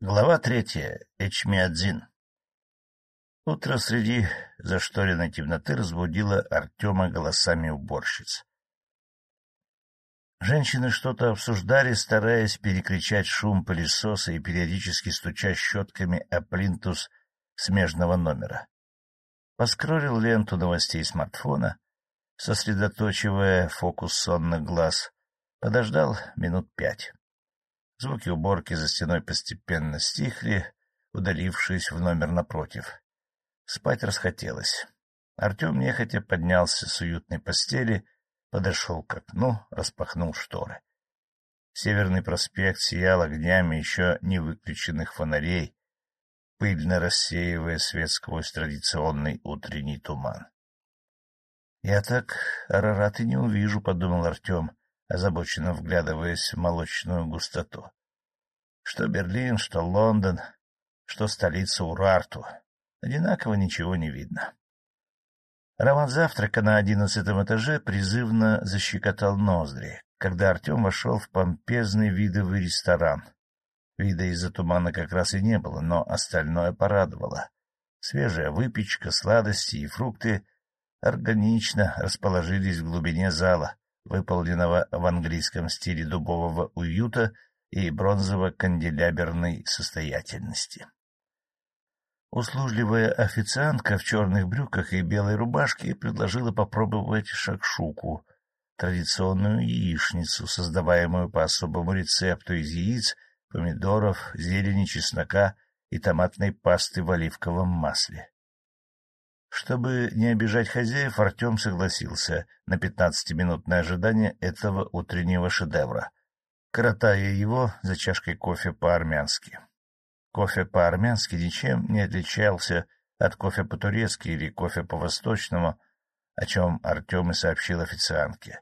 Глава третья. Эчмиадзин. Утро среди зашторенной темноты разбудило Артема голосами уборщиц. Женщины что-то обсуждали, стараясь перекричать шум пылесоса и периодически стуча щетками о плинтус смежного номера. Поскролил ленту новостей смартфона, сосредоточивая фокус сонных глаз, подождал минут пять. Звуки уборки за стеной постепенно стихли, удалившись в номер напротив. Спать расхотелось. Артем нехотя поднялся с уютной постели, подошел к окну, распахнул шторы. Северный проспект сиял огнями еще не выключенных фонарей, пыльно рассеивая свет сквозь традиционный утренний туман. — Я так Арарат и не увижу, — подумал Артем, озабоченно вглядываясь в молочную густоту. Что Берлин, что Лондон, что столица Урарту. Одинаково ничего не видно. Роман завтрака на одиннадцатом этаже призывно защекотал ноздри, когда Артем вошел в помпезный видовый ресторан. Вида из-за тумана как раз и не было, но остальное порадовало. Свежая выпечка, сладости и фрукты органично расположились в глубине зала, выполненного в английском стиле дубового уюта и бронзово-канделяберной состоятельности. Услужливая официантка в черных брюках и белой рубашке предложила попробовать шакшуку, традиционную яичницу, создаваемую по особому рецепту из яиц, помидоров, зелени, чеснока и томатной пасты в оливковом масле. Чтобы не обижать хозяев, Артем согласился на пятнадцатиминутное ожидание этого утреннего шедевра, коротая его за чашкой кофе по-армянски. Кофе по-армянски ничем не отличался от кофе по-турецки или кофе по-восточному, о чем Артем и сообщил официантке.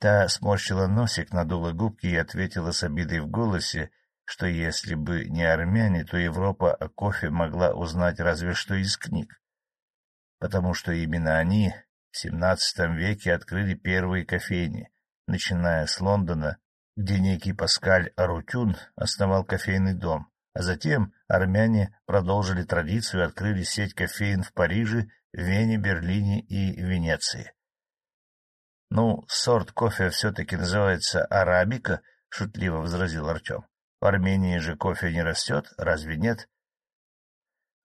Та сморщила носик, надула губки и ответила с обидой в голосе, что если бы не армяне, то Европа о кофе могла узнать разве что из книг потому что именно они в XVII веке открыли первые кофейни, начиная с Лондона, где некий Паскаль Арутюн основал кофейный дом, а затем армяне продолжили традицию и открыли сеть кофеин в Париже, Вене, Берлине и Венеции. — Ну, сорт кофе все-таки называется арабика, — шутливо возразил Артем. — В Армении же кофе не растет, разве нет?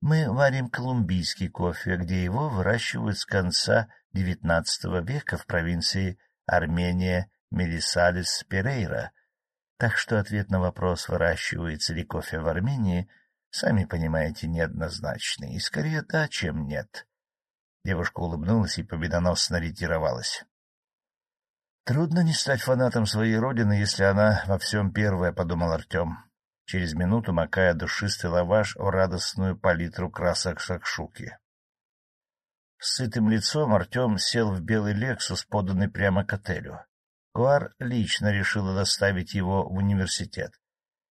Мы варим колумбийский кофе, где его выращивают с конца XIX века в провинции Армения Мелисалис-Перейра. Так что ответ на вопрос, выращивается ли кофе в Армении, сами понимаете, неоднозначный, и скорее да, чем нет. Девушка улыбнулась и победоносно ретировалась. Трудно не стать фанатом своей родины, если она во всем первая, — подумал Артем через минуту макая душистый лаваш в радостную палитру красок шакшуки. С сытым лицом Артем сел в белый «Лексус», поданный прямо к отелю. Гуар лично решила доставить его в университет.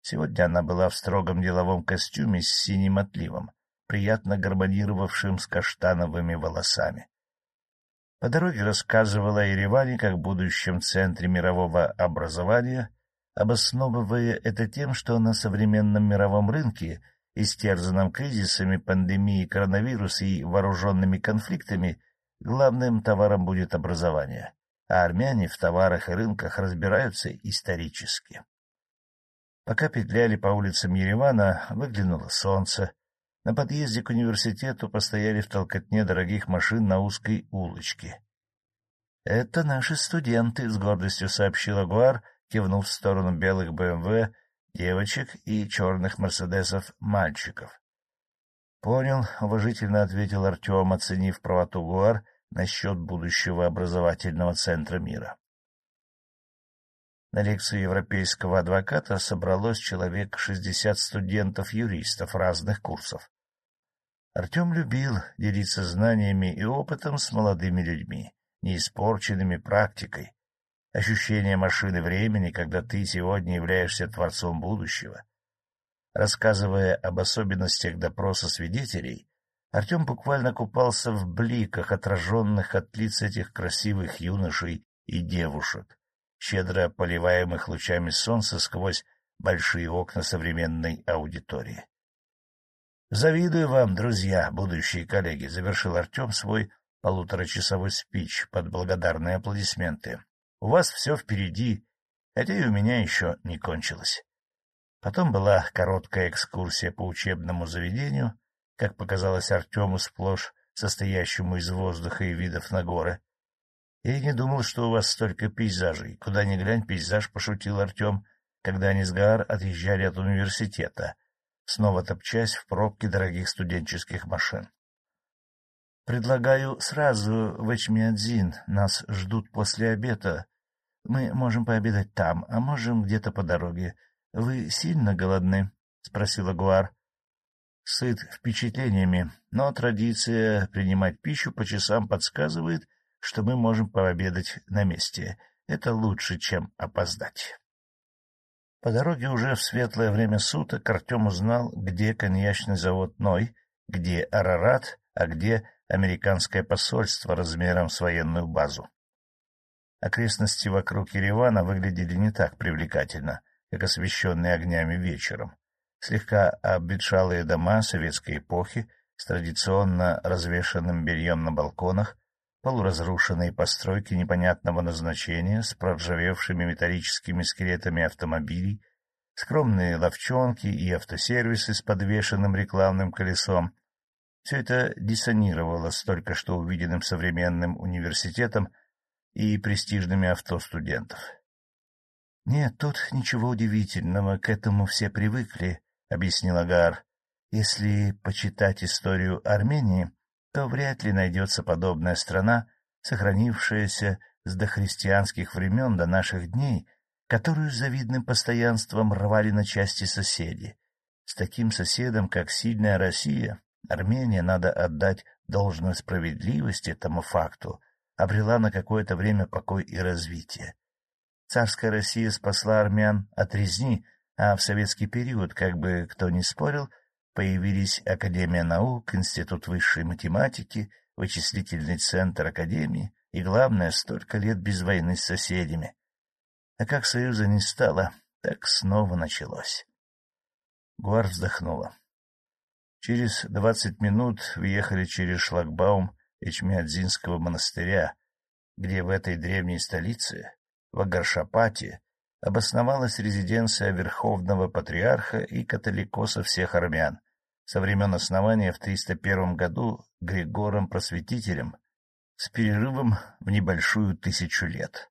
Сегодня она была в строгом деловом костюме с синим отливом, приятно гармонировавшим с каштановыми волосами. По дороге рассказывала Ереване как будущем центре мирового образования — обосновывая это тем, что на современном мировом рынке, истерзанном кризисами, пандемией коронавируса и вооруженными конфликтами, главным товаром будет образование, а армяне в товарах и рынках разбираются исторически. Пока петляли по улицам Еревана, выглянуло солнце. На подъезде к университету постояли в толкотне дорогих машин на узкой улочке. — Это наши студенты, — с гордостью сообщила Гуар, кивнув в сторону белых БМВ девочек и черных Мерседесов мальчиков. — Понял, — уважительно ответил Артем, оценив правоту Гуар насчет будущего образовательного центра мира. На лекцию европейского адвоката собралось человек шестьдесят студентов-юристов разных курсов. Артем любил делиться знаниями и опытом с молодыми людьми, неиспорченными практикой, ощущение машины времени, когда ты сегодня являешься творцом будущего. Рассказывая об особенностях допроса свидетелей, Артем буквально купался в бликах, отраженных от лиц этих красивых юношей и девушек, щедро поливаемых лучами солнца сквозь большие окна современной аудитории. — Завидую вам, друзья, будущие коллеги, — завершил Артем свой полуторачасовой спич под благодарные аплодисменты. — У вас все впереди, хотя и у меня еще не кончилось. Потом была короткая экскурсия по учебному заведению, как показалось Артему сплошь состоящему из воздуха и видов на горы. Я и не думал, что у вас столько пейзажей. Куда ни глянь, пейзаж, — пошутил Артем, когда они с Гаар отъезжали от университета, снова топчась в пробке дорогих студенческих машин. — Предлагаю сразу в Эчмиадзин. Нас ждут после обеда. Мы можем пообедать там, а можем где-то по дороге. — Вы сильно голодны? — спросила Гуар. — Сыт впечатлениями, но традиция принимать пищу по часам подсказывает, что мы можем пообедать на месте. Это лучше, чем опоздать. По дороге уже в светлое время суток Артем узнал, где коньячный завод «Ной», где «Арарат», а где американское посольство размером с военную базу. Окрестности вокруг Еревана выглядели не так привлекательно — как освещенные огнями вечером. Слегка обветшалые дома советской эпохи с традиционно развешанным бельем на балконах, полуразрушенные постройки непонятного назначения с проржавевшими металлическими скелетами автомобилей, скромные ловчонки и автосервисы с подвешенным рекламным колесом. Все это диссонировало с только что увиденным современным университетом и престижными авто студентов. — Нет, тут ничего удивительного, к этому все привыкли, — объяснил Агар. — Если почитать историю Армении, то вряд ли найдется подобная страна, сохранившаяся с дохристианских времен до наших дней, которую с завидным постоянством рвали на части соседи. С таким соседом, как сильная Россия, Армения, надо отдать должную справедливость этому факту, обрела на какое-то время покой и развитие. Царская Россия спасла армян от резни, а в советский период, как бы кто ни спорил, появились Академия наук, Институт высшей математики, вычислительный центр Академии и, главное, столько лет без войны с соседями. А как Союза не стало, так снова началось. Гуар вздохнула. Через двадцать минут въехали через шлагбаум Эчмиадзинского монастыря, где в этой древней столице в Агаршапате обосновалась резиденция Верховного Патриарха и католикоса всех армян со времен основания в 301 году Григором Просветителем с перерывом в небольшую тысячу лет.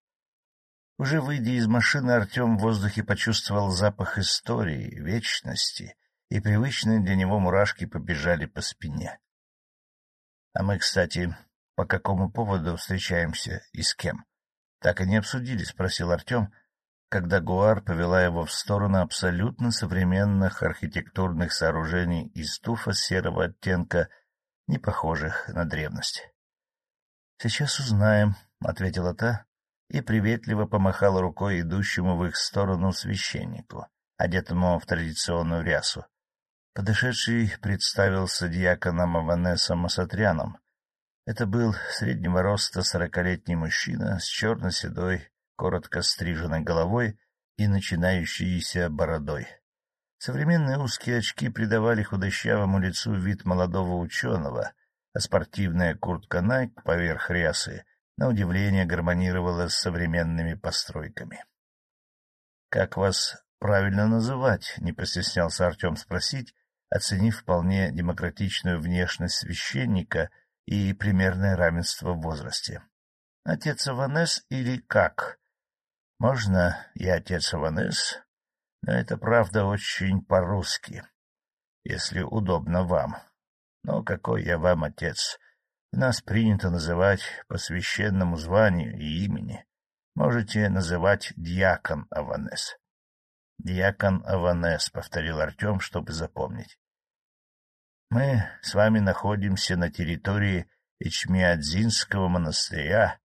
Уже выйдя из машины, Артем в воздухе почувствовал запах истории, вечности, и привычные для него мурашки побежали по спине. — А мы, кстати, по какому поводу встречаемся и с кем? Так и не обсудили, — спросил Артем, когда Гуар повела его в сторону абсолютно современных архитектурных сооружений из туфа серого оттенка, не похожих на древность. — Сейчас узнаем, — ответила та и приветливо помахала рукой идущему в их сторону священнику, одетому в традиционную рясу. Подошедший представился дьяконом Аванесом Асатряном, это был среднего роста сорокалетний мужчина с черно-седой, коротко стриженной головой и начинающейся бородой. Современные узкие очки придавали худощавому лицу вид молодого ученого, а спортивная куртка Nike поверх рясы, на удивление, гармонировала с современными постройками. — Как вас правильно называть? — не постеснялся Артем спросить, оценив вполне демократичную внешность священника — и примерное равенство в возрасте. Отец Аванес или как? Можно и отец Аванес, но это, правда, очень по-русски, если удобно вам. Но какой я вам отец? Нас принято называть по священному званию и имени. Можете называть дьякон Аванес. — Дьякон Аванес, — повторил Артем, чтобы запомнить. Мы с вами находимся на территории Ичмиадзинского монастыря,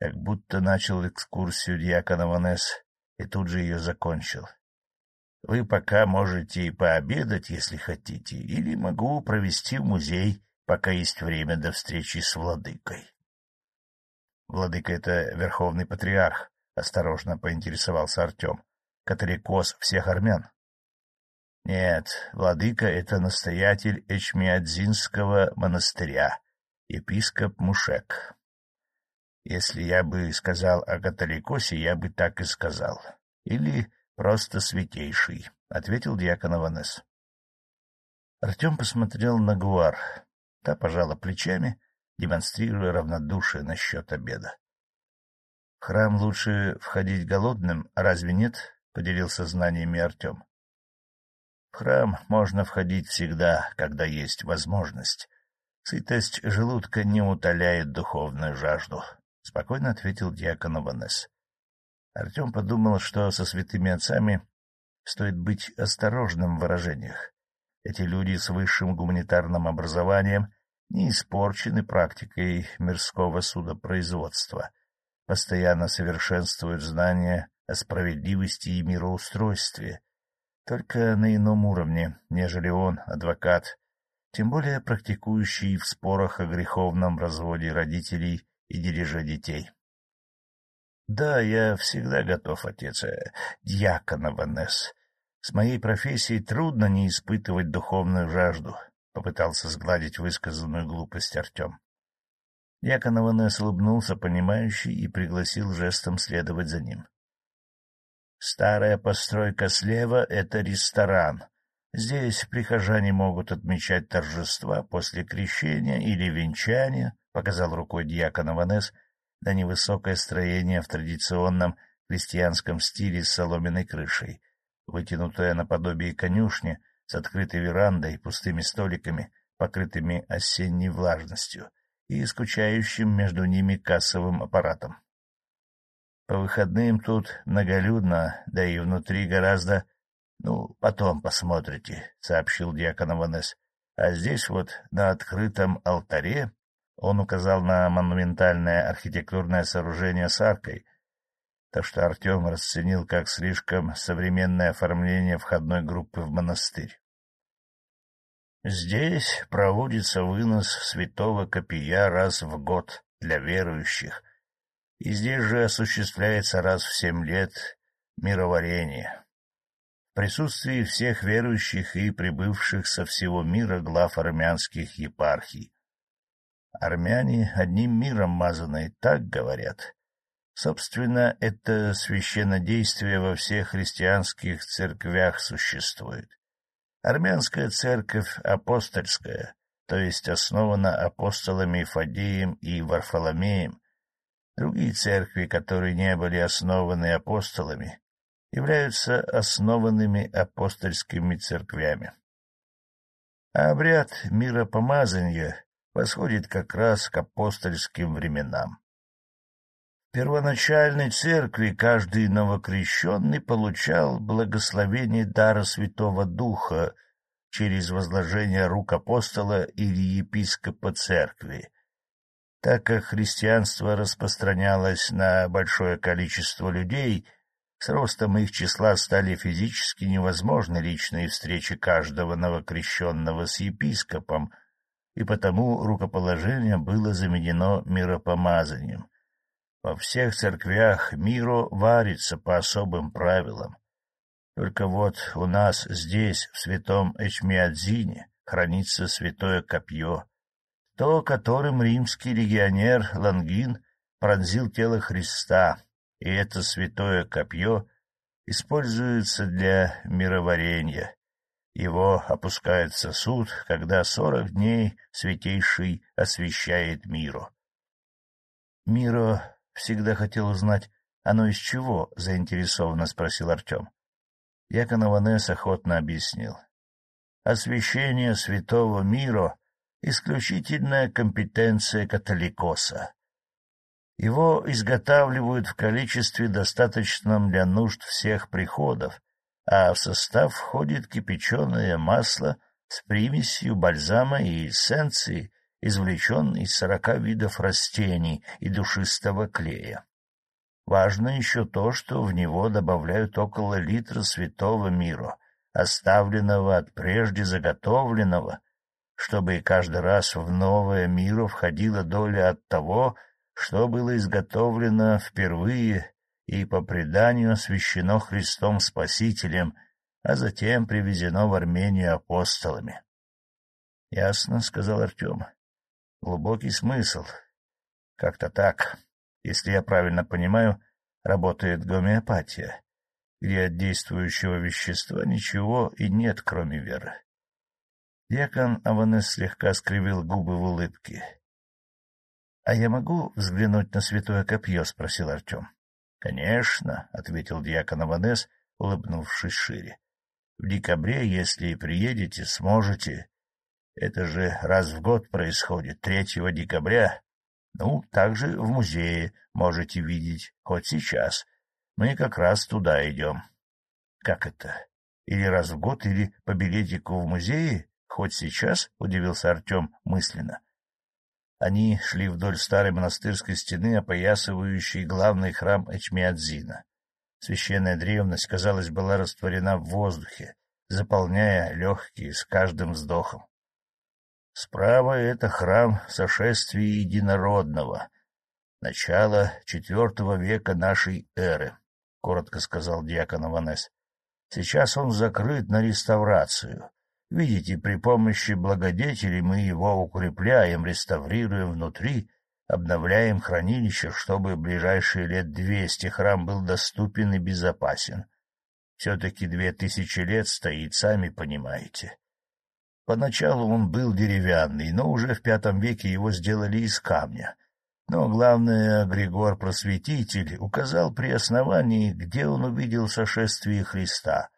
как будто начал экскурсию дьякона Ванес и тут же ее закончил. Вы пока можете и пообедать, если хотите, или могу провести в музей, пока есть время до встречи с владыкой. Владыка — это верховный патриарх, — осторожно поинтересовался Артем. католикос всех армян. Нет, владыка — это настоятель Эчмиадзинского монастыря, епископ Мушек. Если я бы сказал о католикосе, я бы так и сказал. Или просто святейший, — ответил дьякон Аванес. Артем посмотрел на Гуар. Та пожала плечами, демонстрируя равнодушие насчет обеда. — В храм лучше входить голодным, разве нет? — поделился знаниями Артем. — Храм можно входить всегда, когда есть возможность. Сытость желудка не утоляет духовную жажду, — спокойно ответил диакон Аванес. Артем подумал, что со святыми отцами стоит быть осторожным в выражениях. Эти люди с высшим гуманитарным образованием не испорчены практикой мирского судопроизводства, постоянно совершенствуют знания о справедливости и мироустройстве, только на ином уровне, нежели он, адвокат, тем более практикующий в спорах о греховном разводе родителей и дележе детей. — Да, я всегда готов, отец, э, дьякона Ванесс, с моей профессией трудно не испытывать духовную жажду, — попытался сгладить высказанную глупость Артем. Якон Аванес улыбнулся, понимающий, и пригласил жестом следовать за ним. Старая постройка слева — это ресторан. Здесь прихожане могут отмечать торжества после крещения или венчания, — показал рукой дьякон Аванес на невысокое строение в традиционном крестьянском стиле с соломенной крышей — вытянутая наподобие конюшни с открытой верандой, пустыми столиками, покрытыми осенней влажностью, и скучающим между ними кассовым аппаратом. По выходным тут многолюдно, да и внутри гораздо... Ну, потом посмотрите, — сообщил диакон Аванес. А здесь вот, на открытом алтаре, он указал на монументальное архитектурное сооружение с аркой, так что Артем расценил как слишком современное оформление входной группы в монастырь. Здесь проводится вынос святого копия раз в год для верующих, и здесь же осуществляется раз в семь лет мироварение. В присутствии всех верующих и прибывших со всего мира глав армянских епархий. Армяне одним миром мазаны, так говорят. Собственно, это священнодействие во всех христианских церквях существует. Армянская церковь апостольская, то есть основана апостолами Фадеем и Варфоломеем. Другие церкви, которые не были основаны апостолами, являются основанными апостольскими церквями. А обряд миропомазания восходит как раз к апостольским временам первоначальной церкви каждый новокрещенный получал благословение дара Святого Духа через возложение рук апостола или епископа церкви. Так как христианство распространялось на большое количество людей, с ростом их числа стали физически невозможны личные встречи каждого новокрещенного с епископом, и потому рукоположение было заменено миропомазанием. Во всех церквях миру варится по особым правилам. Только вот у нас здесь, в святом Эчмиадзине, хранится святое копье, то, которым римский легионер Лангин пронзил тело Христа, и это святое копье используется для мироварения. Его опускает сосуд, когда сорок дней Святейший освещает миру. Миро Всегда хотел узнать, оно из чего, — заинтересованно спросил Артем. Якон Аванес охотно объяснил. Освящение святого мира — исключительная компетенция католикоса. Его изготавливают в количестве, достаточном для нужд всех приходов, а в состав входит кипяченое масло с примесью бальзама и эссенции, извлечен из сорока видов растений и душистого клея. Важно еще то, что в него добавляют около литра святого мира, оставленного от прежде заготовленного, чтобы каждый раз в новое миро входила доля от того, что было изготовлено впервые и по преданию освящено Христом Спасителем, а затем привезено в Армению апостолами. — Ясно, — сказал Артем. — Глубокий смысл. Как-то так. Если я правильно понимаю, работает гомеопатия, где от действующего вещества ничего и нет, кроме веры. Дьякон Аванес слегка скривил губы в улыбке. — А я могу взглянуть на святое копье? — спросил Артем. — Конечно, — ответил дьякон Аванес, улыбнувшись шире. — В декабре, если приедете, сможете. Это же раз в год происходит, 3 декабря. Ну, также в музее можете видеть, хоть сейчас. Мы как раз туда идем. — Как это? Или раз в год, или по билетику в музее? Хоть сейчас? — удивился Артем мысленно. Они шли вдоль старой монастырской стены, опоясывающей главный храм Эчмиадзина. Священная древность, казалось, была растворена в воздухе, заполняя легкие с каждым вздохом. Справа — это храм сошествия единородного, начало четвертого века нашей эры, — коротко сказал диакон Аванес. Сейчас он закрыт на реставрацию. Видите, при помощи благодетелей мы его укрепляем, реставрируем внутри, обновляем хранилище, чтобы ближайшие лет двести храм был доступен и безопасен. Все-таки две тысячи лет стоит, сами понимаете. Поначалу он был деревянный, но уже в пятом веке его сделали из камня. Но главное, Григор Просветитель указал при основании, где он увидел сошествие Христа —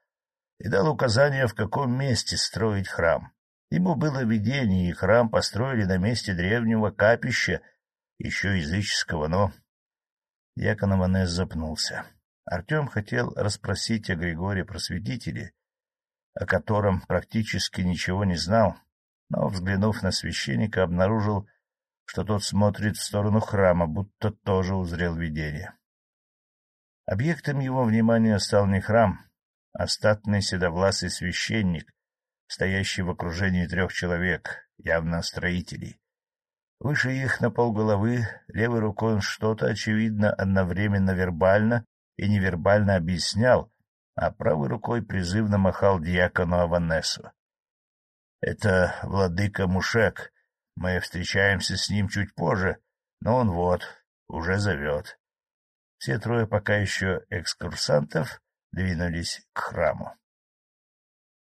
и дал указание, в каком месте строить храм. Ему было видение, и храм построили на месте древнего капища, еще языческого, но... Якон Аванес запнулся. Артем хотел расспросить о Григории Просветителе, о котором практически ничего не знал, но, взглянув на священника, обнаружил, что тот смотрит в сторону храма, будто тоже узрел видение. Объектом его внимания стал не храм, остатный седовласый священник, стоящий в окружении трех человек, явно строителей. Выше их на полголовы, левой рукой он что-то, очевидно, одновременно вербально и невербально объяснял, а правой рукой призывно махал диакону Аванесу. — Это владыка Мушек. Мы встречаемся с ним чуть позже, но он вот, уже зовет. Все трое пока еще экскурсантов двинулись к храму.